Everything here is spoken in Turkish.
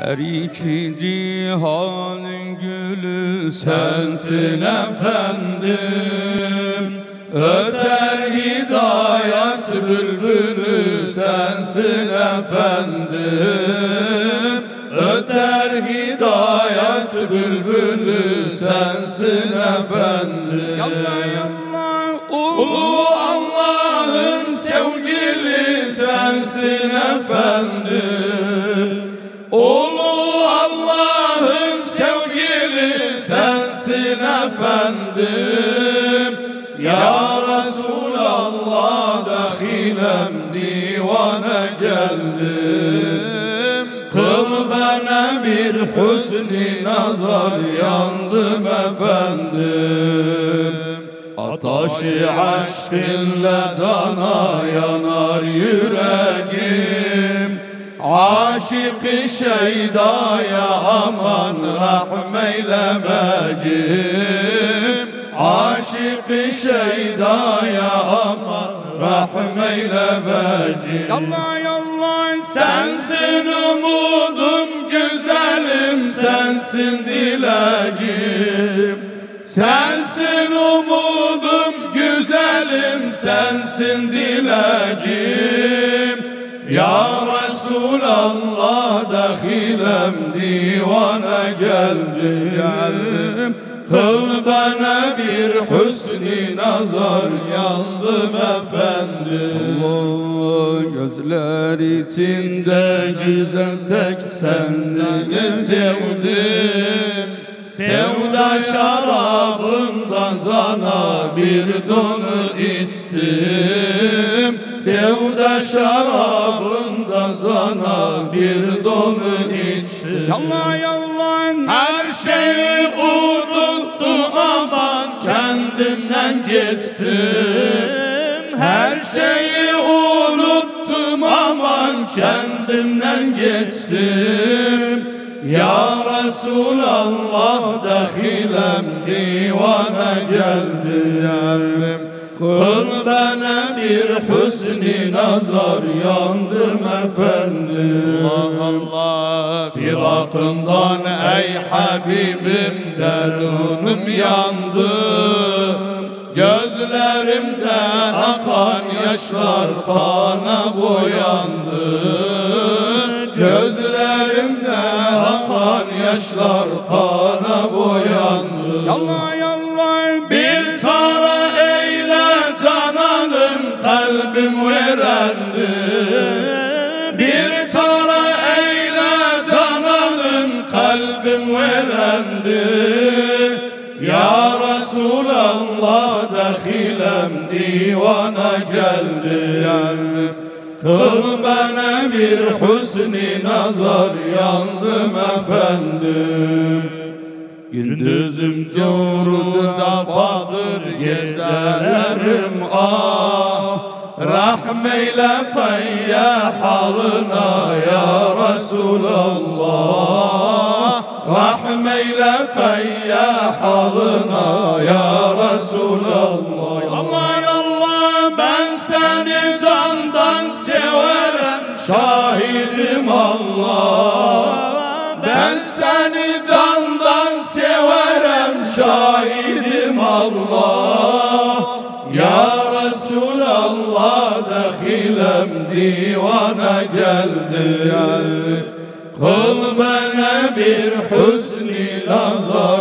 Her iki cihanın gülü sensin efendim. Öter hidayet bülbülü sensin efendim. Öter hidayet bülbülü sensin efendim. Yallah yallah Ulu Allah'ın sevgili sensin efendim sensin efendim Ya Resulallah dahilem divane geldim. Kıl bana bir hüsnü nazar yandım efendim. Ataşı aşkınla cana yanar yüreğim Aşık şeydaya aman rahmeyle becim Aşık şeydaya aman rahmeyle becim Yallah yallah Sensin umudum güzelim sensin dilecim Sensin umudum güzelim sensin dilecim Ya Resulallah dahilem divane geldim. Kıl bana bir hüsnü nazar yandım efendim. Allah gözler içinde güzel tek sensin. Sevdim. Sevda şarabından cana bir donu içtim Sevda şarabından cana bir donu içtim. Yallah yallah her şeyi unuttum aman kendimden geçtim. Her şeyi unuttum aman kendimden geçtim. Ya Resulallah dahilem divane geldim Kıl bana bir hüsnü nazar yandım efendim. Allah Allah. Firakından ey Habibim derunum yandı. Gözlerimden akan yaşlar kana boyandı. Gözlerimden akan yaşlar kana boyandı. Yallah kalbim verendi Bir tara eyle cananım kalbim verendi Ya Resulallah dahilem divana geldi. Kıl bana bir hüsnü nazar yandım efendim Gündüzüm curdu cafadır gecelerim ah Rahmeyle kayya halına ya Resulallah Rahmeyle kayya halına ya Resulallah Aman Dahilem divana geldi Kıl bana bir hüsnü nazar